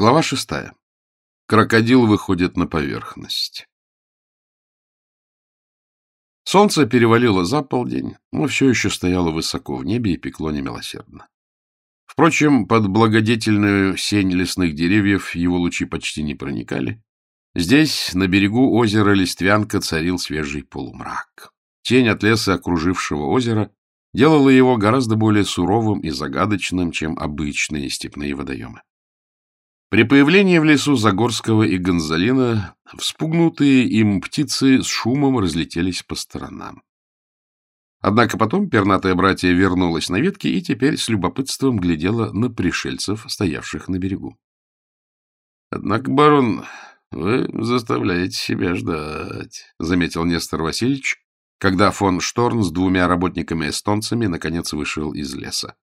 Глава шестая. Крокодил выходит на поверхность. Солнце перевалило за полдень, но все еще стояло высоко в небе и пекло немилосердно. Впрочем, под благодетельную сень лесных деревьев его лучи почти не проникали. Здесь, на берегу озера Листвянка, царил свежий полумрак. Тень от леса, окружившего озеро, делала его гораздо более суровым и загадочным, чем обычные степные водоемы. При появлении в лесу Загорского и Гонзалина вспугнутые им птицы с шумом разлетелись по сторонам. Однако потом пернатая братья вернулась на ветки и теперь с любопытством глядела на пришельцев, стоявших на берегу. — Однако, барон, вы заставляете себя ждать, — заметил Нестор Васильевич, когда фон Шторн с двумя работниками-эстонцами наконец вышел из леса.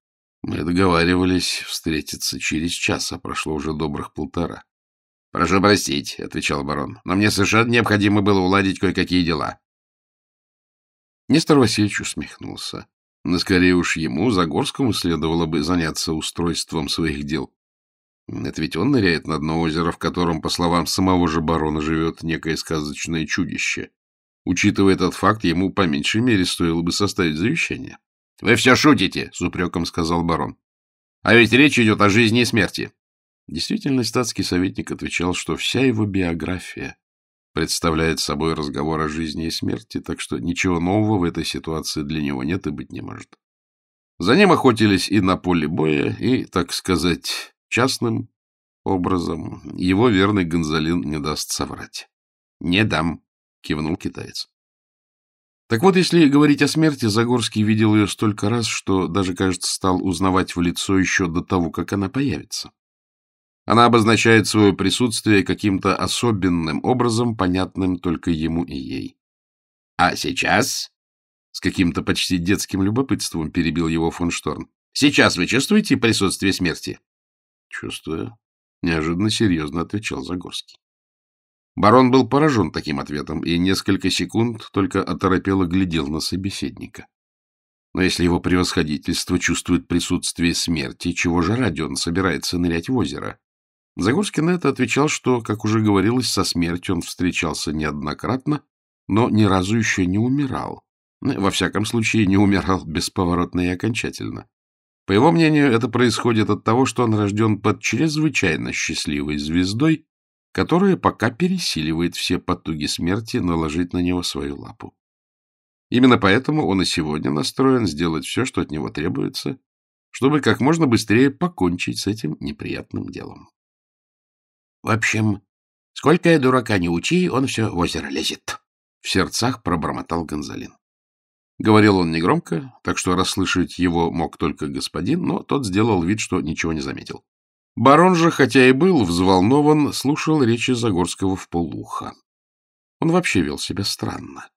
Мы договаривались встретиться через час, а прошло уже добрых полтора. — Прошу простить, — отвечал барон, — но мне совершенно необходимо было уладить кое-какие дела. Нестор Васильевич усмехнулся. Но скорее уж ему, Загорскому, следовало бы заняться устройством своих дел. Это ведь он ныряет на дно озера, в котором, по словам самого же барона, живет некое сказочное чудище. Учитывая этот факт, ему по меньшей мере стоило бы составить завещание. — Вы все шутите, — с упреком сказал барон. — А ведь речь идет о жизни и смерти. Действительно, статский советник отвечал, что вся его биография представляет собой разговор о жизни и смерти, так что ничего нового в этой ситуации для него нет и быть не может. За ним охотились и на поле боя, и, так сказать, частным образом его верный Гонзалин не даст соврать. — Не дам, — кивнул китаец. Так вот, если говорить о смерти, Загорский видел ее столько раз, что даже, кажется, стал узнавать в лицо еще до того, как она появится. Она обозначает свое присутствие каким-то особенным образом, понятным только ему и ей. — А сейчас? — с каким-то почти детским любопытством перебил его фон Шторн. — Сейчас вы чувствуете присутствие смерти? — Чувствую. Неожиданно серьезно отвечал Загорский. Барон был поражен таким ответом и несколько секунд только оторопело глядел на собеседника. Но если его превосходительство чувствует присутствие смерти, чего же ради он собирается нырять в озеро? Загорский на это отвечал, что, как уже говорилось, со смертью он встречался неоднократно, но ни разу еще не умирал. Ну, во всяком случае, не умирал бесповоротно и окончательно. По его мнению, это происходит от того, что он рожден под чрезвычайно счастливой звездой, которая пока пересиливает все потуги смерти наложить на него свою лапу. Именно поэтому он и сегодня настроен сделать все, что от него требуется, чтобы как можно быстрее покончить с этим неприятным делом. — В общем, сколько я дурака не учи, он все в озеро лезет, — в сердцах пробормотал Гонзалин. Говорил он негромко, так что расслышать его мог только господин, но тот сделал вид, что ничего не заметил. Барон же, хотя и был взволнован, слушал речи Загорского в полуха. Он вообще вел себя странно.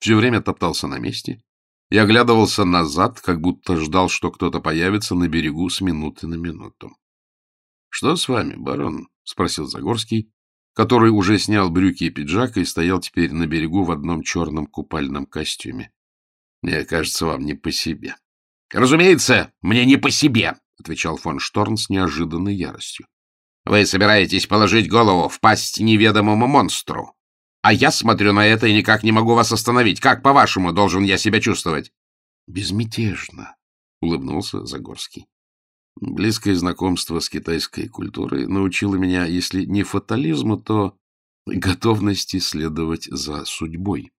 Все время топтался на месте и оглядывался назад, как будто ждал, что кто-то появится на берегу с минуты на минуту. — Что с вами, барон? — спросил Загорский, который уже снял брюки и пиджак и стоял теперь на берегу в одном черном купальном костюме. — Мне кажется, вам не по себе. — Разумеется, мне не по себе, — отвечал фон Шторн с неожиданной яростью. — Вы собираетесь положить голову в пасть неведомому монстру. А я смотрю на это и никак не могу вас остановить. Как, по-вашему, должен я себя чувствовать? — Безмятежно, — улыбнулся Загорский. Близкое знакомство с китайской культурой научило меня, если не фатализму, то готовности следовать за судьбой.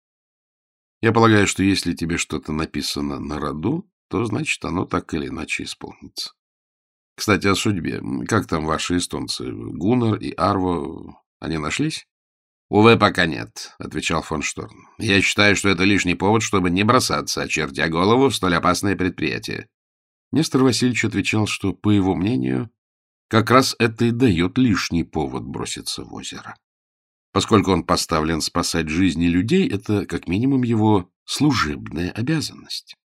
Я полагаю, что если тебе что-то написано на роду, то, значит, оно так или иначе исполнится. Кстати, о судьбе. Как там ваши эстонцы? Гуннар и Арво, они нашлись? — Увы, пока нет, — отвечал фон Шторн. — Я считаю, что это лишний повод, чтобы не бросаться, очертя голову в столь опасное предприятие. Нестор Васильевич отвечал, что, по его мнению, как раз это и дает лишний повод броситься в озеро. Поскольку он поставлен спасать жизни людей, это, как минимум, его служебная обязанность.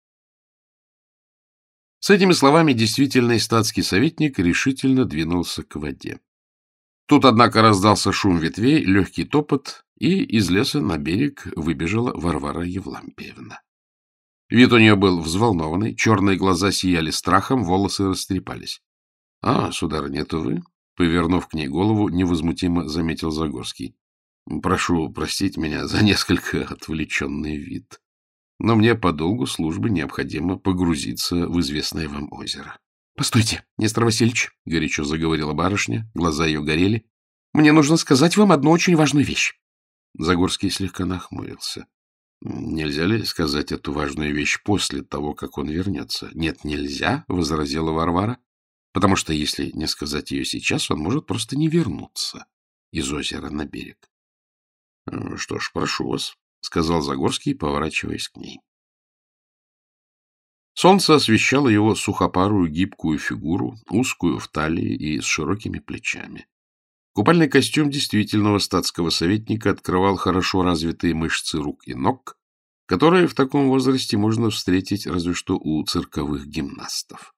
С этими словами действительный статский советник решительно двинулся к воде. Тут, однако, раздался шум ветвей, легкий топот, и из леса на берег выбежала Варвара Евлампиевна. Вид у нее был взволнованный, черные глаза сияли страхом, волосы растрепались. — А, сударыня, это вы? Повернув к ней голову, невозмутимо заметил Загорский. — Прошу простить меня за несколько отвлеченный вид. Но мне по долгу службы необходимо погрузиться в известное вам озеро. — Постойте, Нестор Васильевич, — горячо заговорила барышня, глаза ее горели. — Мне нужно сказать вам одну очень важную вещь. Загорский слегка нахмурился. Нельзя ли сказать эту важную вещь после того, как он вернется? — Нет, нельзя, — возразила Варвара, — потому что если не сказать ее сейчас, он может просто не вернуться из озера на берег. — Что ж, прошу вас, — сказал Загорский, поворачиваясь к ней. Солнце освещало его сухопарую гибкую фигуру, узкую в талии и с широкими плечами. Купальный костюм действительного статского советника открывал хорошо развитые мышцы рук и ног, которые в таком возрасте можно встретить разве что у цирковых гимнастов.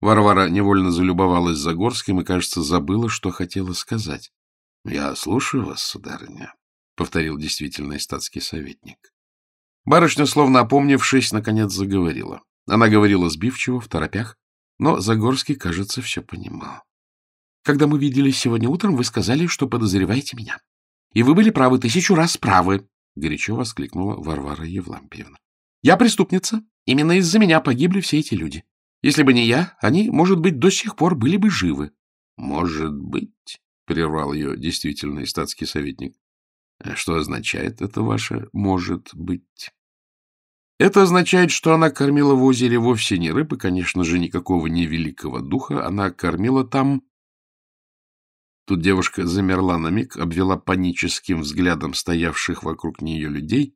Варвара невольно залюбовалась Загорским и, кажется, забыла, что хотела сказать. — Я слушаю вас, сударыня, — повторил действительный статский советник. Барышня, словно опомнившись, наконец заговорила. Она говорила сбивчиво, в торопях, но Загорский, кажется, все понимал. Когда мы виделись сегодня утром, вы сказали, что подозреваете меня. И вы были правы, тысячу раз правы, — горячо воскликнула Варвара Евлампиевна. Я преступница. Именно из-за меня погибли все эти люди. Если бы не я, они, может быть, до сих пор были бы живы. — Может быть, — прервал ее действительный статский советник. — Что означает это ваше «может быть»? Это означает, что она кормила в озере вовсе не рыбы, конечно же, никакого невеликого духа. Она кормила там Тут девушка замерла на миг, обвела паническим взглядом стоявших вокруг нее людей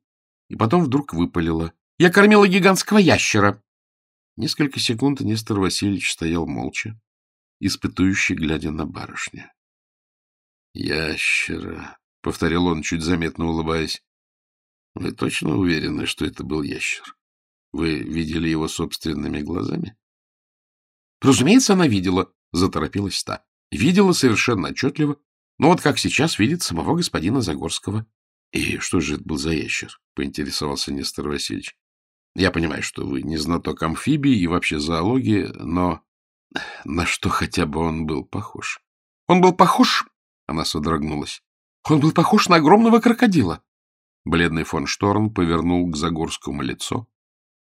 и потом вдруг выпалила. — Я кормила гигантского ящера! Несколько секунд Нестор Васильевич стоял молча, испытующий, глядя на барышню. — Ящера, — повторил он, чуть заметно улыбаясь. — Вы точно уверены, что это был ящер? Вы видели его собственными глазами? — Разумеется, она видела, — заторопилась та. Видела совершенно отчетливо, но вот как сейчас видит самого господина Загорского. — И что же это был за ящер? — поинтересовался Нестор Васильевич. — Я понимаю, что вы не знаток амфибии и вообще зоологии, но на что хотя бы он был похож? — Он был похож? — она содрогнулась. — Он был похож на огромного крокодила. Бледный фон Шторн повернул к Загорскому лицо.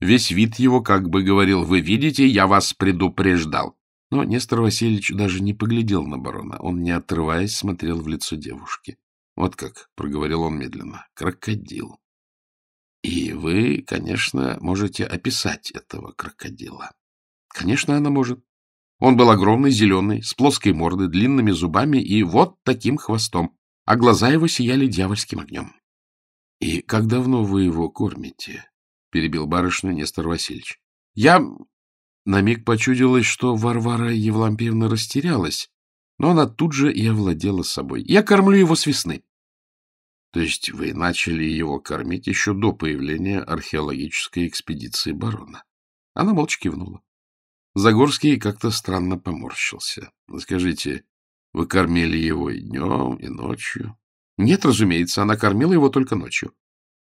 Весь вид его как бы говорил, «Вы видите, я вас предупреждал». Но Нестор Васильевич даже не поглядел на барона. Он, не отрываясь, смотрел в лицо девушки. — Вот как, — проговорил он медленно, — крокодил. И вы, конечно, можете описать этого крокодила. Конечно, она может. Он был огромный, зеленый, с плоской мордой, длинными зубами и вот таким хвостом, а глаза его сияли дьявольским огнем. — И как давно вы его кормите? — перебил барышню Нестор Васильевич. — Я на миг почудилось, что Варвара Евлампиевна растерялась, но она тут же и овладела собой. Я кормлю его с весны. То есть вы начали его кормить еще до появления археологической экспедиции барона? Она молча кивнула. Загорский как-то странно поморщился. Скажите, вы кормили его и днем, и ночью? Нет, разумеется, она кормила его только ночью.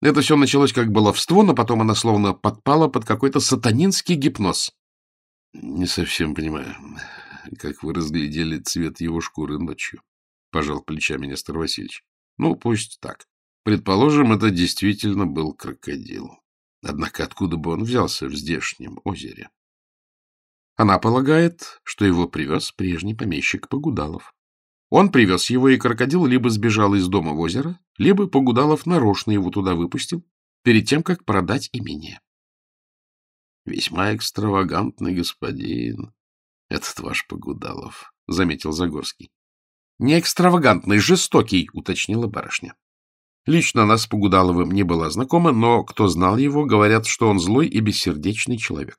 Это все началось как баловство, но потом она словно подпала под какой-то сатанинский гипноз. — Не совсем понимаю, как вы разглядели цвет его шкуры ночью, — пожал плечами Нестор Васильевич. — Ну, пусть так. Предположим, это действительно был крокодил. Однако откуда бы он взялся в здешнем озере? Она полагает, что его привез прежний помещик Погудалов. Он привез его, и крокодил либо сбежал из дома в озеро, либо Погудалов нарочно его туда выпустил, перед тем, как продать имение. Весьма экстравагантный господин, этот ваш Погудалов, — заметил Загорский. — Не экстравагантный, жестокий, — уточнила барышня. Лично она с Погудаловым не была знакома, но кто знал его, говорят, что он злой и бессердечный человек.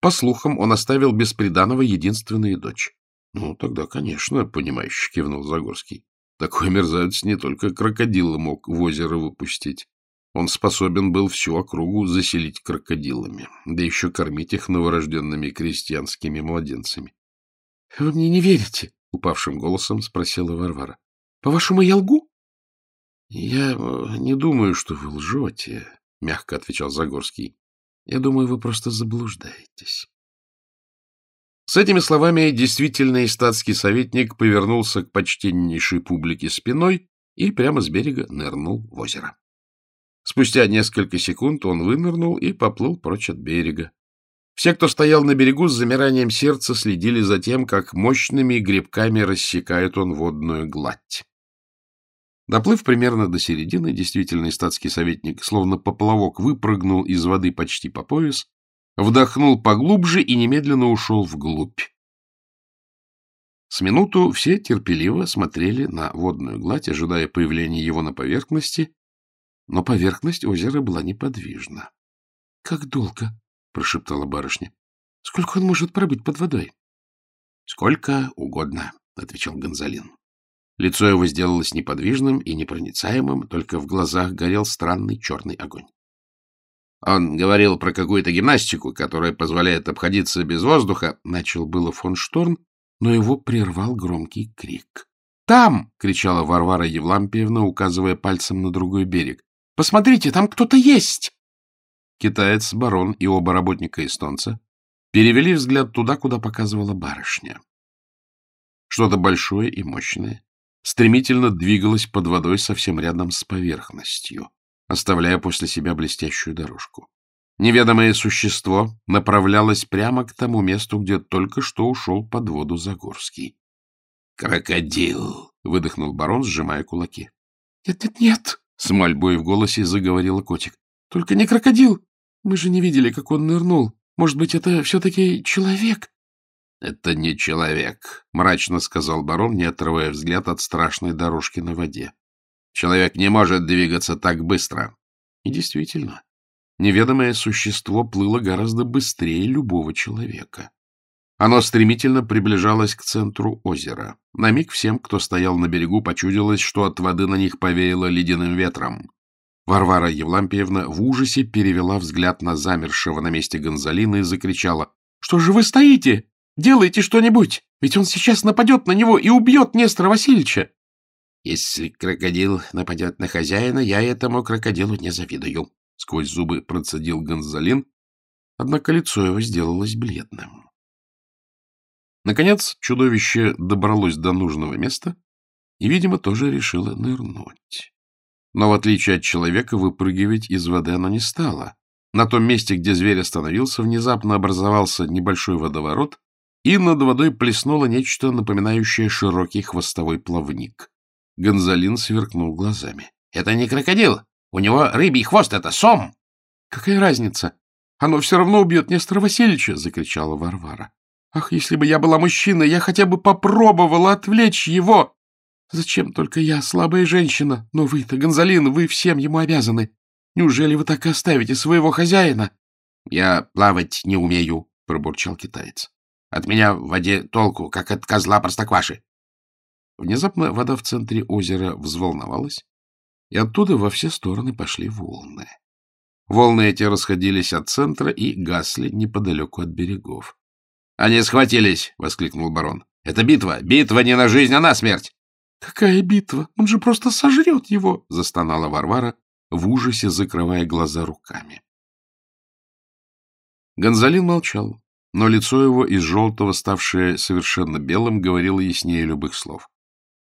По слухам, он оставил без приданого единственную дочь. — Ну, тогда, конечно, — понимающе кивнул Загорский. Такой мерзавец не только крокодила мог в озеро выпустить, он способен был всю округу заселить крокодилами, да еще кормить их новорожденными крестьянскими младенцами. — Вы мне не верите? — упавшим голосом спросила Варвара. — По-вашему, я лгу? — Я э, не думаю, что вы лжете, — мягко отвечал Загорский. — Я думаю, вы просто заблуждаетесь. С этими словами действительный статский советник повернулся к почтеннейшей публике спиной и прямо с берега нырнул в озеро. Спустя несколько секунд он вынырнул и поплыл прочь от берега. Все, кто стоял на берегу, с замиранием сердца следили за тем, как мощными грибками рассекает он водную гладь. Доплыв примерно до середины, действительный статский советник, словно поплавок, выпрыгнул из воды почти по пояс, вдохнул поглубже и немедленно ушел вглубь. С минуту все терпеливо смотрели на водную гладь, ожидая появления его на поверхности, но поверхность озера была неподвижна. — Как долго? — прошептала барышня. — Сколько он может пробыть под водой? — Сколько угодно, — отвечал Гонзалин. Лицо его сделалось неподвижным и непроницаемым, только в глазах горел странный черный огонь. Он говорил про какую-то гимнастику, которая позволяет обходиться без воздуха. Начал было фон Шторн, но его прервал громкий крик. «Там!» — кричала Варвара Евлампиевна, указывая пальцем на другой берег. «Посмотрите, там кто-то есть!» Китаец, барон и оба работника эстонца перевели взгляд туда, куда показывала барышня. Что-то большое и мощное стремительно двигалось под водой совсем рядом с поверхностью оставляя после себя блестящую дорожку. Неведомое существо направлялось прямо к тому месту, где только что ушел под воду Загорский. «Крокодил!» — выдохнул барон, сжимая кулаки. «Нет, нет, нет!» — с мольбой в голосе заговорила котик. «Только не крокодил! Мы же не видели, как он нырнул. Может быть, это все-таки человек?» «Это не человек», — мрачно сказал барон, не отрывая взгляд от страшной дорожки на воде. Человек не может двигаться так быстро. И действительно, неведомое существо плыло гораздо быстрее любого человека. Оно стремительно приближалось к центру озера. На миг всем, кто стоял на берегу, почудилось, что от воды на них повеяло ледяным ветром. Варвара Евлампиевна в ужасе перевела взгляд на замершего на месте Гонзалина и закричала. — Что же вы стоите? Делайте что-нибудь! Ведь он сейчас нападет на него и убьет Нестора Васильевича! Если крокодил нападет на хозяина, я этому крокодилу не завидую. Сквозь зубы процедил Гонзалин, однако лицо его сделалось бледным. Наконец чудовище добралось до нужного места и, видимо, тоже решило нырнуть. Но, в отличие от человека, выпрыгивать из воды оно не стало. На том месте, где зверь остановился, внезапно образовался небольшой водоворот, и над водой плеснуло нечто, напоминающее широкий хвостовой плавник. Гонзалин сверкнул глазами. — Это не крокодил. У него рыбий хвост, это сом. — Какая разница? Оно все равно убьет Нестора Васильевича, — закричала Варвара. — Ах, если бы я была мужчиной, я хотя бы попробовала отвлечь его. Зачем только я, слабая женщина? Но вы-то, Гонзалин, вы всем ему обязаны. Неужели вы так и оставите своего хозяина? — Я плавать не умею, — пробурчал китаец. — От меня в воде толку, как от козла простокваши. Внезапно вода в центре озера взволновалась, и оттуда во все стороны пошли волны. Волны эти расходились от центра и гасли неподалеку от берегов. — Они схватились! — воскликнул барон. — Это битва! Битва не на жизнь, а на смерть! — Какая битва? Он же просто сожрет его! — застонала Варвара, в ужасе закрывая глаза руками. Гонзалин молчал, но лицо его из желтого, ставшее совершенно белым, говорило яснее любых слов.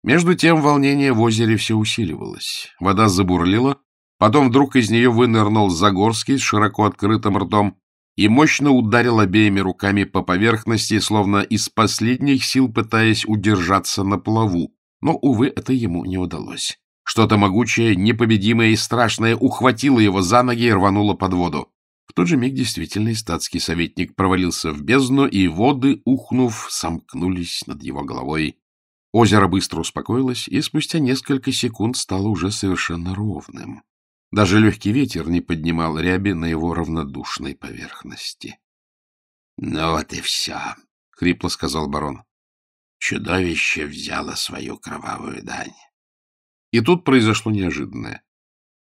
Между тем волнение в озере все усиливалось. Вода забурлила, потом вдруг из нее вынырнул Загорский с широко открытым ртом и мощно ударил обеими руками по поверхности, словно из последних сил пытаясь удержаться на плаву. Но, увы, это ему не удалось. Что-то могучее, непобедимое и страшное ухватило его за ноги и рвануло под воду. В тот же миг действительный статский советник провалился в бездну, и воды, ухнув, сомкнулись над его головой. Озеро быстро успокоилось, и спустя несколько секунд стало уже совершенно ровным. Даже легкий ветер не поднимал ряби на его равнодушной поверхности. — Ну вот и все, — хрипло сказал барон. Чудовище взяло свою кровавую дань. И тут произошло неожиданное.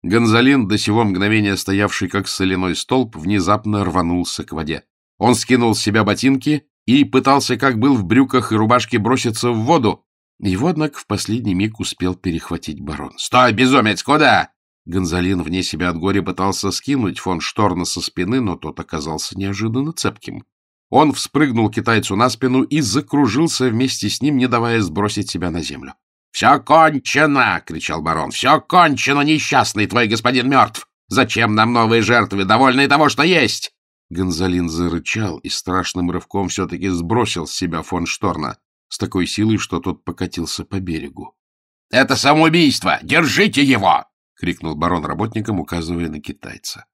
Гонзалин, до сего мгновения стоявший как соляной столб, внезапно рванулся к воде. Он скинул с себя ботинки и пытался, как был в брюках и рубашке, броситься в воду, его, однако, в последний миг успел перехватить барон. — Стой, безумец, куда? Гонзалин вне себя от горя пытался скинуть фон Шторна со спины, но тот оказался неожиданно цепким. Он вспрыгнул китайцу на спину и закружился вместе с ним, не давая сбросить себя на землю. — Все кончено! — кричал барон. — Все кончено, несчастный твой господин мертв! Зачем нам новые жертвы, довольные того, что есть? Гонзалин зарычал и страшным рывком все-таки сбросил с себя фон Шторна с такой силой, что тот покатился по берегу. — Это самоубийство! Держите его! — крикнул барон работникам, указывая на китайца.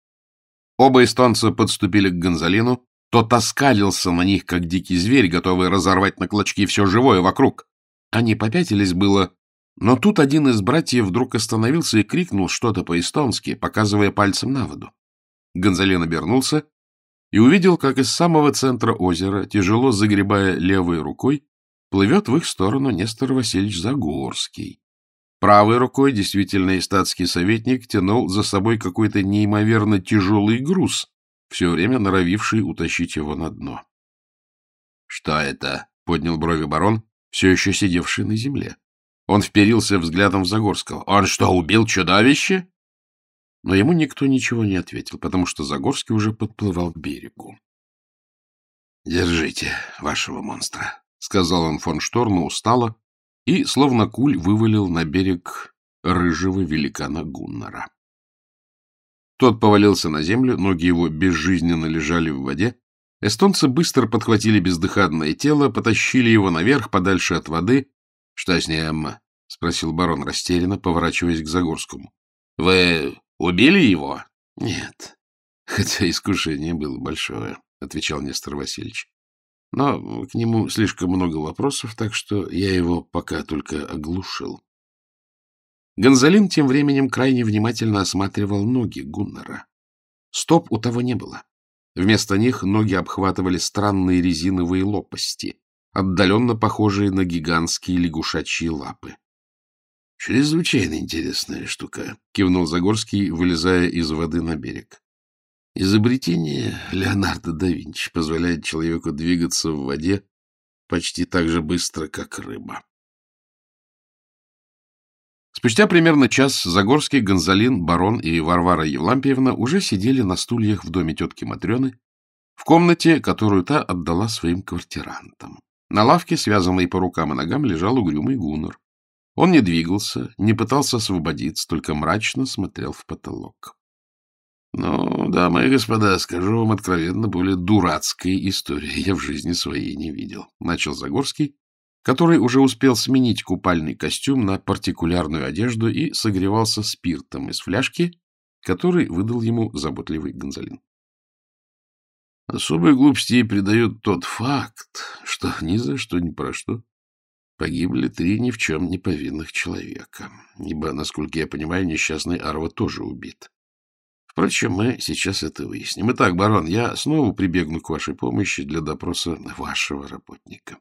Оба эстонца подступили к Гонзалину, тот оскалился на них, как дикий зверь, готовый разорвать на клочки все живое вокруг. Они попятились было, но тут один из братьев вдруг остановился и крикнул что-то по-эстонски, показывая пальцем на воду. Гонзалин обернулся и увидел, как из самого центра озера, тяжело загребая левой рукой, плывет в их сторону Нестор Васильевич Загорский. Правой рукой действительно статский советник тянул за собой какой-то неимоверно тяжелый груз, все время норовивший утащить его на дно. — Что это? — поднял брови барон, все еще сидевший на земле. Он вперился взглядом в Загорского. — Он что, убил чудовище? Но ему никто ничего не ответил, потому что Загорский уже подплывал к берегу. — Держите вашего монстра, — сказал он фон Шторму устало и, словно куль, вывалил на берег рыжего великана Гуннара. Тот повалился на землю, ноги его безжизненно лежали в воде. Эстонцы быстро подхватили бездыханное тело, потащили его наверх, подальше от воды. — Что с ним? — спросил барон растерянно, поворачиваясь к Загорскому. — Вы убили его? — Нет, хотя искушение было большое, — отвечал Нестор Васильевич. Но к нему слишком много вопросов, так что я его пока только оглушил. Гонзалин тем временем крайне внимательно осматривал ноги Гуннера. Стоп у того не было. Вместо них ноги обхватывали странные резиновые лопасти, отдаленно похожие на гигантские лягушачьи лапы. — Чрезвычайно интересная штука, — кивнул Загорский, вылезая из воды на берег. Изобретение Леонардо да Винчи позволяет человеку двигаться в воде почти так же быстро, как рыба. Спустя примерно час Загорский, Гонзалин, Барон и Варвара Евлампиевна уже сидели на стульях в доме тетки Матрены, в комнате, которую та отдала своим квартирантам. На лавке, связанной по рукам и ногам, лежал угрюмый гунор. Он не двигался, не пытался освободиться, только мрачно смотрел в потолок. — Ну, дамы и господа, скажу вам откровенно, более дурацкой истории я в жизни своей не видел, — начал Загорский, который уже успел сменить купальный костюм на партикулярную одежду и согревался спиртом из фляжки, который выдал ему заботливый Гонзалин. Особой глупости придает тот факт, что ни за что ни про что погибли три ни в чем не повинных человека, ибо, насколько я понимаю, несчастный Арва тоже убит. Впрочем, мы сейчас это выясним. Итак, барон, я снова прибегну к вашей помощи для допроса вашего работника.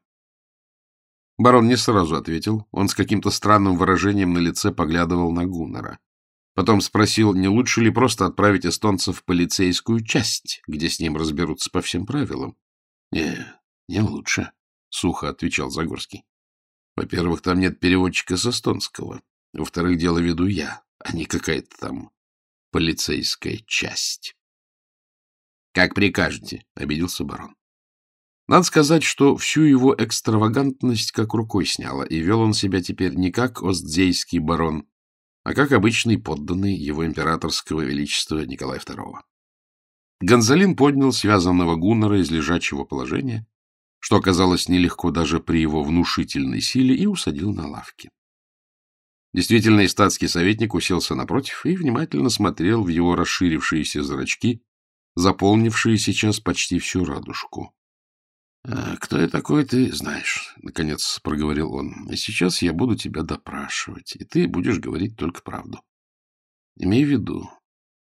Барон не сразу ответил. Он с каким-то странным выражением на лице поглядывал на Гуннера. Потом спросил, не лучше ли просто отправить эстонцев в полицейскую часть, где с ним разберутся по всем правилам. — Не, не лучше, — сухо отвечал Загорский. — Во-первых, там нет переводчика с эстонского. Во-вторых, дело веду я, а не какая-то там полицейская часть. — Как прикажете, — обиделся барон. Надо сказать, что всю его экстравагантность как рукой сняло, и вел он себя теперь не как остзейский барон, а как обычный подданный его императорского величества Николая II. Гонзалин поднял связанного гуннера из лежачего положения, что оказалось нелегко даже при его внушительной силе, и усадил на лавке. Действительно, статский советник уселся напротив и внимательно смотрел в его расширившиеся зрачки, заполнившие сейчас почти всю радужку. — Кто я такой, ты знаешь, — наконец проговорил он. — И сейчас я буду тебя допрашивать, и ты будешь говорить только правду. Имей в виду,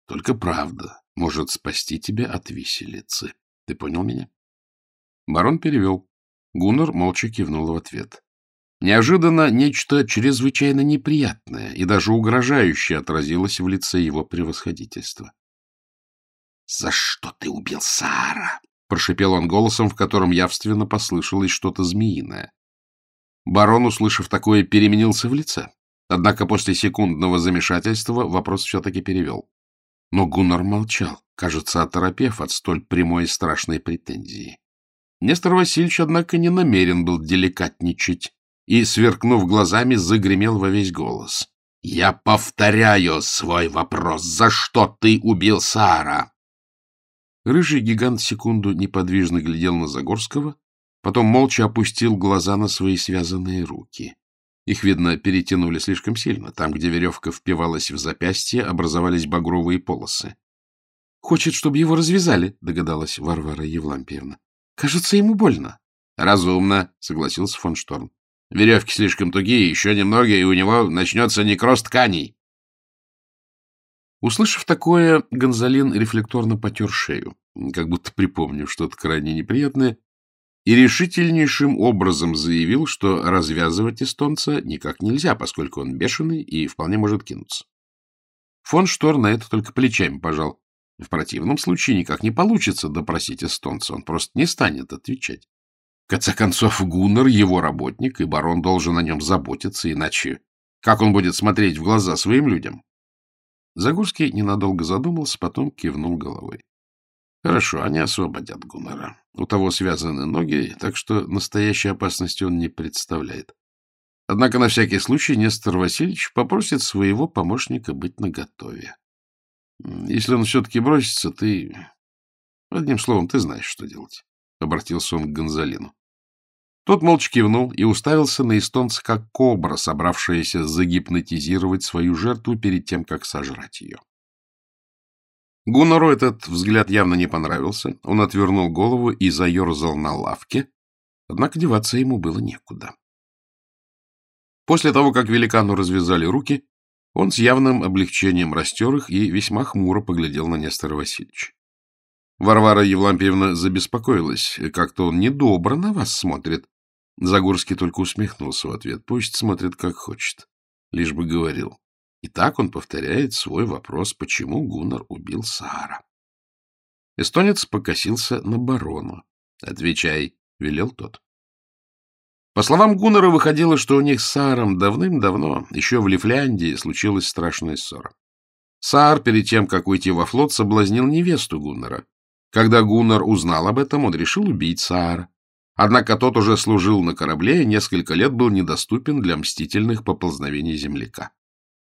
только правда может спасти тебя от виселицы. Ты понял меня? Барон перевел. Гуннер молча кивнул в ответ. Неожиданно нечто чрезвычайно неприятное и даже угрожающее отразилось в лице его превосходительства. — За что ты убил Сара? прошипел он голосом, в котором явственно послышалось что-то змеиное. Барон, услышав такое, переменился в лице. Однако после секундного замешательства вопрос все-таки перевел. Но Гуннар молчал, кажется, оторопев от столь прямой и страшной претензии. Нестор Васильевич, однако, не намерен был деликатничать и, сверкнув глазами, загремел во весь голос. — Я повторяю свой вопрос. За что ты убил Сара? Рыжий гигант секунду неподвижно глядел на Загорского, потом молча опустил глаза на свои связанные руки. Их, видно, перетянули слишком сильно. Там, где веревка впивалась в запястье, образовались багровые полосы. — Хочет, чтобы его развязали, — догадалась Варвара Евлампиевна. — Кажется, ему больно. — Разумно, — согласился фон Шторм. — Веревки слишком тугие, еще немного, и у него начнется некроз тканей. Услышав такое, Гонзалин рефлекторно потер шею, как будто припомнив что-то крайне неприятное, и решительнейшим образом заявил, что развязывать эстонца никак нельзя, поскольку он бешеный и вполне может кинуться. Фон Штор на это только плечами пожал. В противном случае никак не получится допросить эстонца, он просто не станет отвечать. Конце концов, Гуннер — его работник, и барон должен о нем заботиться, иначе как он будет смотреть в глаза своим людям? Загорский ненадолго задумался, потом кивнул головой. Хорошо, они освободят Гуннера. У того связаны ноги, так что настоящей опасности он не представляет. Однако на всякий случай Нестор Васильевич попросит своего помощника быть наготове. Если он все-таки бросится, ты... Одним словом, ты знаешь, что делать. Обратился он к Гонзалину. Тот молча кивнул и уставился на эстонца, как кобра, собравшаяся загипнотизировать свою жертву перед тем, как сожрать ее. Гуннору этот взгляд явно не понравился. Он отвернул голову и заерзал на лавке, однако деваться ему было некуда. После того, как великану развязали руки, он с явным облегчением растер их и весьма хмуро поглядел на Нестора Васильевича. Варвара Евлампиевна забеспокоилась. Как-то он недобро на вас смотрит. Загорский только усмехнулся в ответ. Пусть смотрит, как хочет. Лишь бы говорил. И так он повторяет свой вопрос, почему Гуннар убил Саара. Эстонец покосился на барону. — Отвечай, — велел тот. По словам Гуннера, выходило, что у них с Сааром давным-давно, еще в Лифляндии, случилась страшная ссора. Саар, перед тем, как уйти во флот, соблазнил невесту Гуннера. Когда Гуннар узнал об этом, он решил убить Саара. Однако тот уже служил на корабле и несколько лет был недоступен для мстительных поползновений земляка.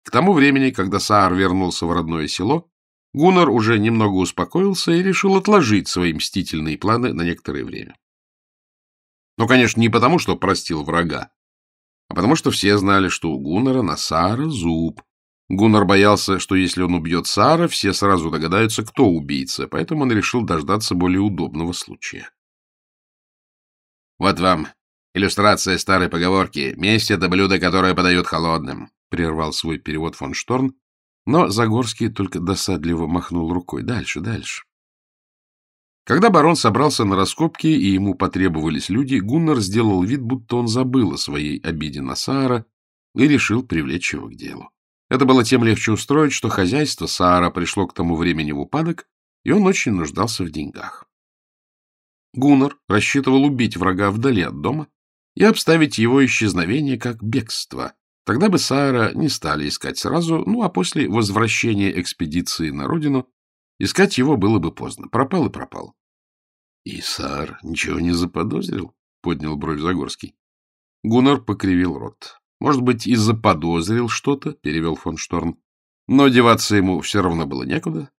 К тому времени, когда Саар вернулся в родное село, Гуннар уже немного успокоился и решил отложить свои мстительные планы на некоторое время. Но, конечно, не потому, что простил врага, а потому что все знали, что у Гуннера на Саара зуб. Гуннар боялся, что если он убьет Саара, все сразу догадаются, кто убийца, поэтому он решил дождаться более удобного случая. Вот вам иллюстрация старой поговорки «Месть — это блюдо, которое подают холодным», — прервал свой перевод фон Шторн, но Загорский только досадливо махнул рукой. Дальше, дальше. Когда барон собрался на раскопки и ему потребовались люди, Гуннар сделал вид, будто он забыл о своей обиде на Саара и решил привлечь его к делу. Это было тем легче устроить, что хозяйство Саара пришло к тому времени в упадок, и он очень нуждался в деньгах. Гуннар рассчитывал убить врага вдали от дома и обставить его исчезновение как бегство. Тогда бы Саара не стали искать сразу, ну а после возвращения экспедиции на родину искать его было бы поздно. Пропал и пропал. И Саар ничего не заподозрил? — поднял бровь Загорский. Гуннар покривил рот. Может быть, и заподозрил что-то, — перевел фон Шторн. Но деваться ему все равно было некуда.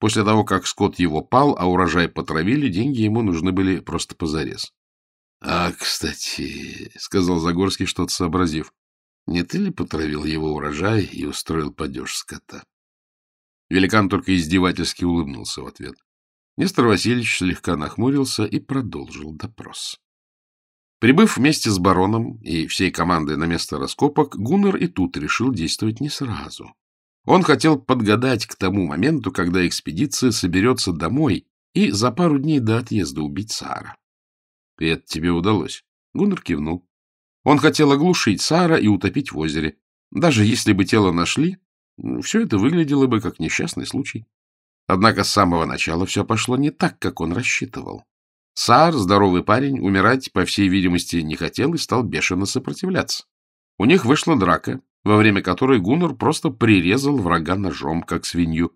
После того, как скот его пал, а урожай потравили, деньги ему нужны были просто позарез. — А, кстати, — сказал Загорский, что-то сообразив, — не ты ли потравил его урожай и устроил падеж скота? Великан только издевательски улыбнулся в ответ. Нестор Васильевич слегка нахмурился и продолжил допрос. Прибыв вместе с бароном и всей командой на место раскопок, Гуннер и тут решил действовать не сразу. Он хотел подгадать к тому моменту, когда экспедиция соберется домой и за пару дней до отъезда убить Сара. — И это тебе удалось? Гуннер кивнул. Он хотел оглушить Сара и утопить в озере. Даже если бы тело нашли, все это выглядело бы как несчастный случай. Однако с самого начала все пошло не так, как он рассчитывал. Саар, здоровый парень, умирать, по всей видимости, не хотел и стал бешено сопротивляться. У них вышла драка, во время которой Гуннар просто прирезал врага ножом, как свинью.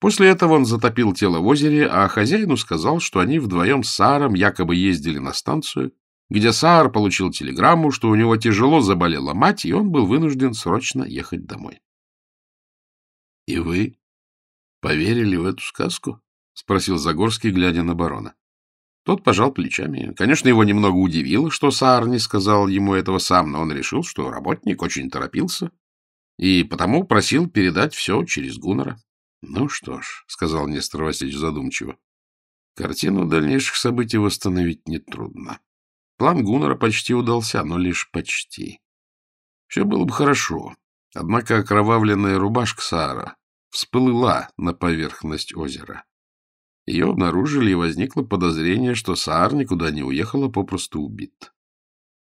После этого он затопил тело в озере, а хозяину сказал, что они вдвоем с Сааром якобы ездили на станцию, где Саар получил телеграмму, что у него тяжело заболела мать, и он был вынужден срочно ехать домой. — И вы поверили в эту сказку? — спросил Загорский, глядя на барона. Тот пожал плечами. Конечно, его немного удивило, что Саар не сказал ему этого сам, но он решил, что работник очень торопился, и потому просил передать все через Гуннера. — Ну что ж, — сказал Нестор Васильевич задумчиво, — картину дальнейших событий восстановить нетрудно. План Гуннера почти удался, но лишь почти. Все было бы хорошо, однако окровавленная рубашка Саара всплыла на поверхность озера. Ее обнаружили, и возникло подозрение, что Саар никуда не уехал, а попросту убит.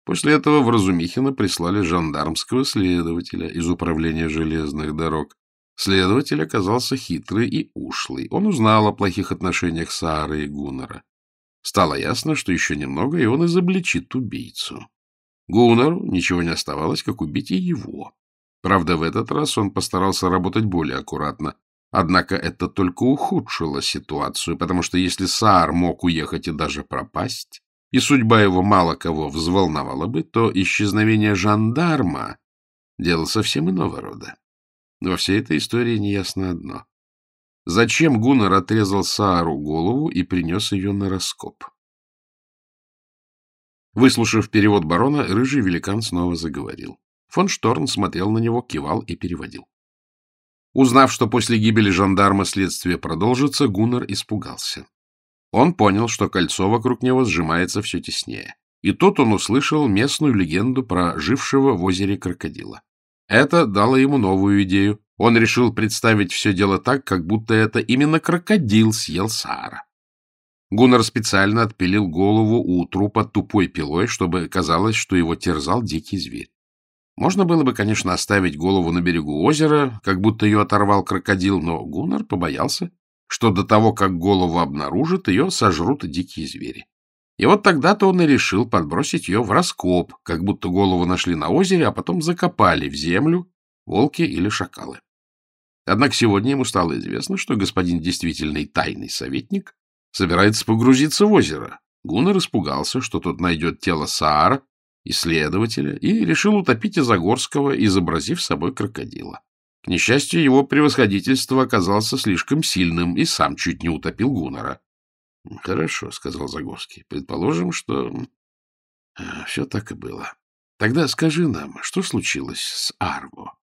После этого в Разумихино прислали жандармского следователя из управления железных дорог. Следователь оказался хитрый и ушлый. Он узнал о плохих отношениях Саары и Гуннера. Стало ясно, что еще немного, и он изобличит убийцу. Гуннеру ничего не оставалось, как убить и его. Правда, в этот раз он постарался работать более аккуратно. Однако это только ухудшило ситуацию, потому что если Саар мог уехать и даже пропасть, и судьба его мало кого взволновала бы, то исчезновение жандарма — дело совсем иного рода. Во всей этой истории неясно одно. Зачем Гуннар отрезал Саару голову и принес ее на раскоп? Выслушав перевод барона, рыжий великан снова заговорил. Фон Шторн смотрел на него, кивал и переводил. Узнав, что после гибели жандарма следствие продолжится, Гуннар испугался. Он понял, что кольцо вокруг него сжимается все теснее. И тут он услышал местную легенду про жившего в озере крокодила. Это дало ему новую идею. Он решил представить все дело так, как будто это именно крокодил съел Саара. Гуннар специально отпилил голову у трупа тупой пилой, чтобы казалось, что его терзал дикий зверь. Можно было бы, конечно, оставить голову на берегу озера, как будто ее оторвал крокодил, но Гуннар побоялся, что до того, как голову обнаружат, ее сожрут дикие звери. И вот тогда-то он и решил подбросить ее в раскоп, как будто голову нашли на озере, а потом закопали в землю волки или шакалы. Однако сегодня ему стало известно, что господин действительный тайный советник собирается погрузиться в озеро. Гуннар испугался, что тот найдет тело Саара, исследователя, и решил утопить Изогорского, изобразив собой крокодила. К несчастью, его превосходительство оказался слишком сильным и сам чуть не утопил Гуннера. — Хорошо, — сказал Загорский. — Предположим, что э, все так и было. Тогда скажи нам, что случилось с Арво?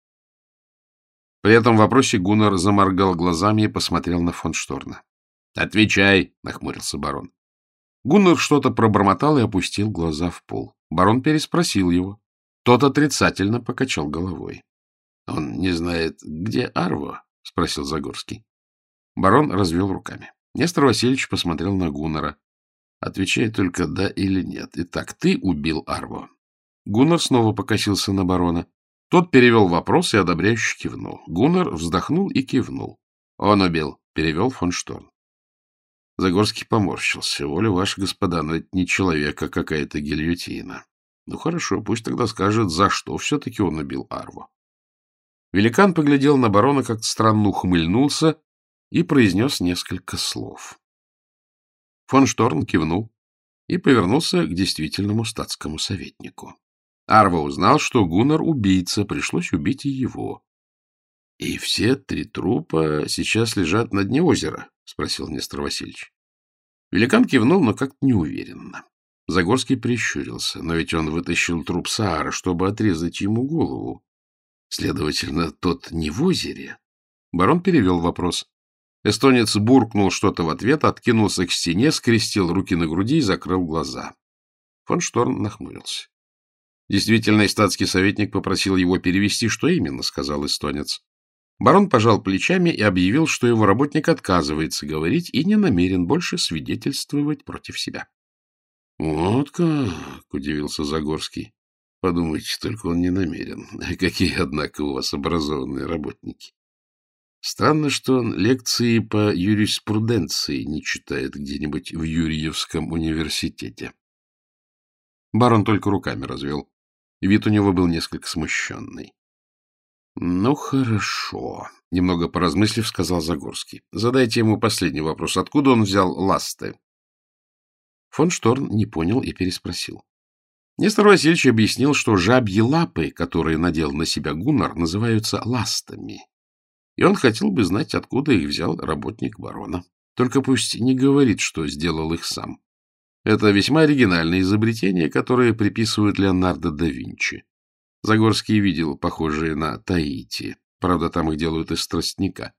При этом вопросе Гуннер заморгал глазами и посмотрел на фон Шторна. — Отвечай, — нахмурился барон. Гуннер что-то пробормотал и опустил глаза в пол. Барон переспросил его. Тот отрицательно покачал головой. — Он не знает, где Арво? — спросил Загорский. Барон развел руками. Нестор Васильевич посмотрел на Гуннера. — Отвечай только да или нет. Итак, ты убил Арво. Гуннер снова покосился на барона. Тот перевел вопрос и одобряюще кивнул. Гуннер вздохнул и кивнул. — Он убил, — перевел фон Шторн. Загорский поморщился. — Воля ваша, господа, но это не человек, а какая-то гильотина. Ну хорошо, пусть тогда скажет, за что все-таки он убил Арво. Великан поглядел на барона, как-то странно ухмыльнулся и произнес несколько слов. Фон Шторн кивнул и повернулся к действительному статскому советнику. Арва узнал, что Гуннар убийца, пришлось убить и его. — И все три трупа сейчас лежат на дне озера? — спросил Нестор Васильевич. Великан кивнул, но как-то неуверенно. Загорский прищурился, но ведь он вытащил труп Саара, чтобы отрезать ему голову. Следовательно, тот не в озере. Барон перевел вопрос. Эстонец буркнул что-то в ответ, откинулся к стене, скрестил руки на груди и закрыл глаза. Фон Шторн нахмурился. Действительный статский советник попросил его перевести, что именно, сказал эстонец. Барон пожал плечами и объявил, что его работник отказывается говорить и не намерен больше свидетельствовать против себя. — Вот как! — удивился Загорский. — Подумайте, только он не намерен. Какие, однако, у вас образованные работники. Странно, что он лекции по юриспруденции не читает где-нибудь в Юрьевском университете. Барон только руками развел. Вид у него был несколько смущенный. — Ну, хорошо, — немного поразмыслив, сказал Загорский. — Задайте ему последний вопрос. Откуда он взял ласты? Фон Шторн не понял и переспросил. Нестор Васильевич объяснил, что жабьи лапы, которые надел на себя Гуннар, называются ластами. И он хотел бы знать, откуда их взял работник барона. Только пусть не говорит, что сделал их сам. Это весьма оригинальное изобретение, которое приписывают Леонардо да Винчи. Загорский видел похожие на Таити. Правда, там их делают из тростника.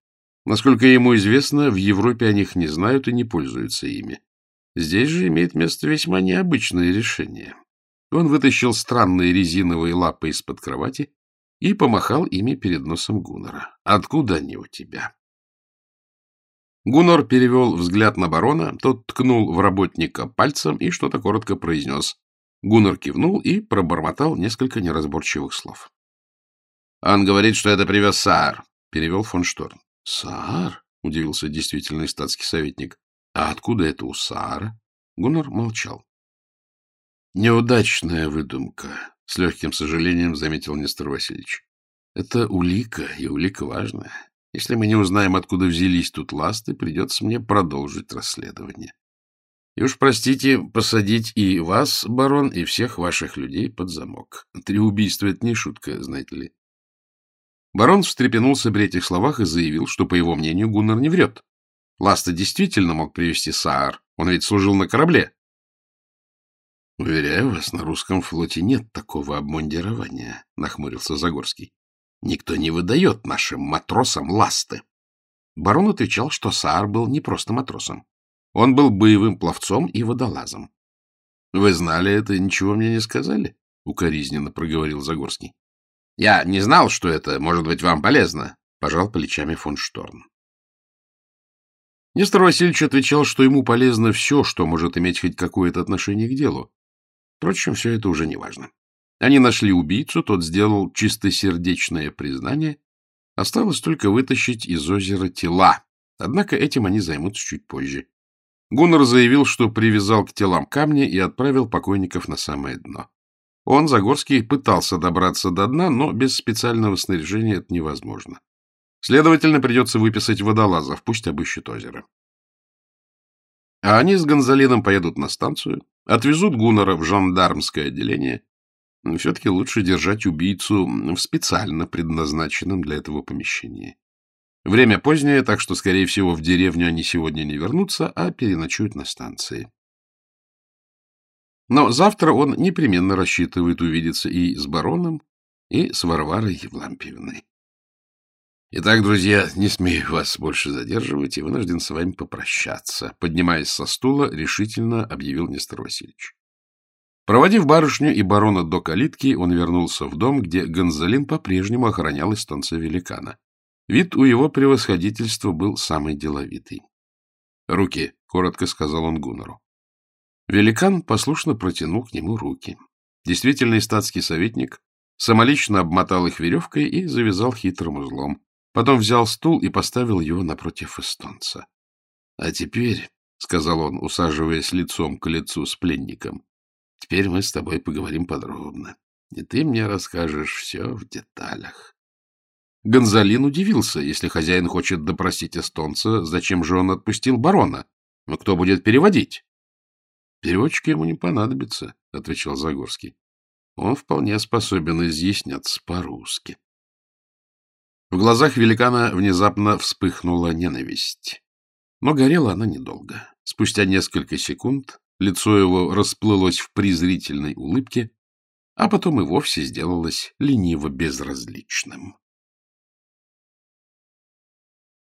Насколько ему известно, в Европе о них не знают и не пользуются ими. Здесь же имеет место весьма необычное решение. Он вытащил странные резиновые лапы из-под кровати и помахал ими перед носом Гуннера. «Откуда они у тебя?» Гуннор перевел взгляд на барона, тот ткнул в работника пальцем и что-то коротко произнес. Гуннор кивнул и пробормотал несколько неразборчивых слов. «Он говорит, что это привез Саар», — перевел фон Шторн. «Саар?» — удивился действительный статский советник. «А откуда это у Саара?» Гуннор молчал. «Неудачная выдумка», — с легким сожалением заметил Нестор Васильевич. «Это улика, и улика важная. Если мы не узнаем, откуда взялись тут ласты, придется мне продолжить расследование. И уж, простите, посадить и вас, барон, и всех ваших людей под замок. Три убийства — это не шутка, знаете ли. Барон встрепенулся при этих словах и заявил, что, по его мнению, Гуннар не врет. Ласта действительно мог привести Саар, он ведь служил на корабле. — Уверяю вас, на русском флоте нет такого обмундирования, — нахмурился Загорский. Никто не выдает нашим матросам ласты. Барон отвечал, что Саар был не просто матросом. Он был боевым пловцом и водолазом. — Вы знали это и ничего мне не сказали? — укоризненно проговорил Загорский. — Я не знал, что это может быть вам полезно, — пожал плечами фон Шторн. Нестор Васильевич отвечал, что ему полезно все, что может иметь хоть какое-то отношение к делу. Впрочем, все это уже не важно. Они нашли убийцу, тот сделал чистосердечное признание. Осталось только вытащить из озера тела. Однако этим они займутся чуть позже. Гуннер заявил, что привязал к телам камни и отправил покойников на самое дно. Он, Загорский, пытался добраться до дна, но без специального снаряжения это невозможно. Следовательно, придется выписать водолазов, пусть обыщут озеро. А они с Гонзалином поедут на станцию, отвезут Гуннера в жандармское отделение все-таки лучше держать убийцу в специально предназначенном для этого помещении. Время позднее, так что, скорее всего, в деревню они сегодня не вернутся, а переночуют на станции. Но завтра он непременно рассчитывает увидеться и с бароном, и с Варварой Евлампиевной. Итак, друзья, не смею вас больше задерживать и вынужден с вами попрощаться. Поднимаясь со стула, решительно объявил Нестор Васильевич. Проводив барышню и барона до калитки, он вернулся в дом, где Гонзалин по-прежнему охранял эстонца великана. Вид у его превосходительства был самый деловитый. — Руки, — коротко сказал он Гуннеру. Великан послушно протянул к нему руки. Действительный статский советник самолично обмотал их веревкой и завязал хитрым узлом. Потом взял стул и поставил его напротив эстонца. — А теперь, — сказал он, усаживаясь лицом к лицу с пленником, Теперь мы с тобой поговорим подробно, и ты мне расскажешь все в деталях. Гонзалин удивился, если хозяин хочет допросить эстонца, зачем же он отпустил барона? Но кто будет переводить? — Переводчик ему не понадобится, — отвечал Загорский. Он вполне способен изъясняться по-русски. В глазах великана внезапно вспыхнула ненависть. Но горела она недолго. Спустя несколько секунд Лицо его расплылось в презрительной улыбке, а потом и вовсе сделалось лениво безразличным.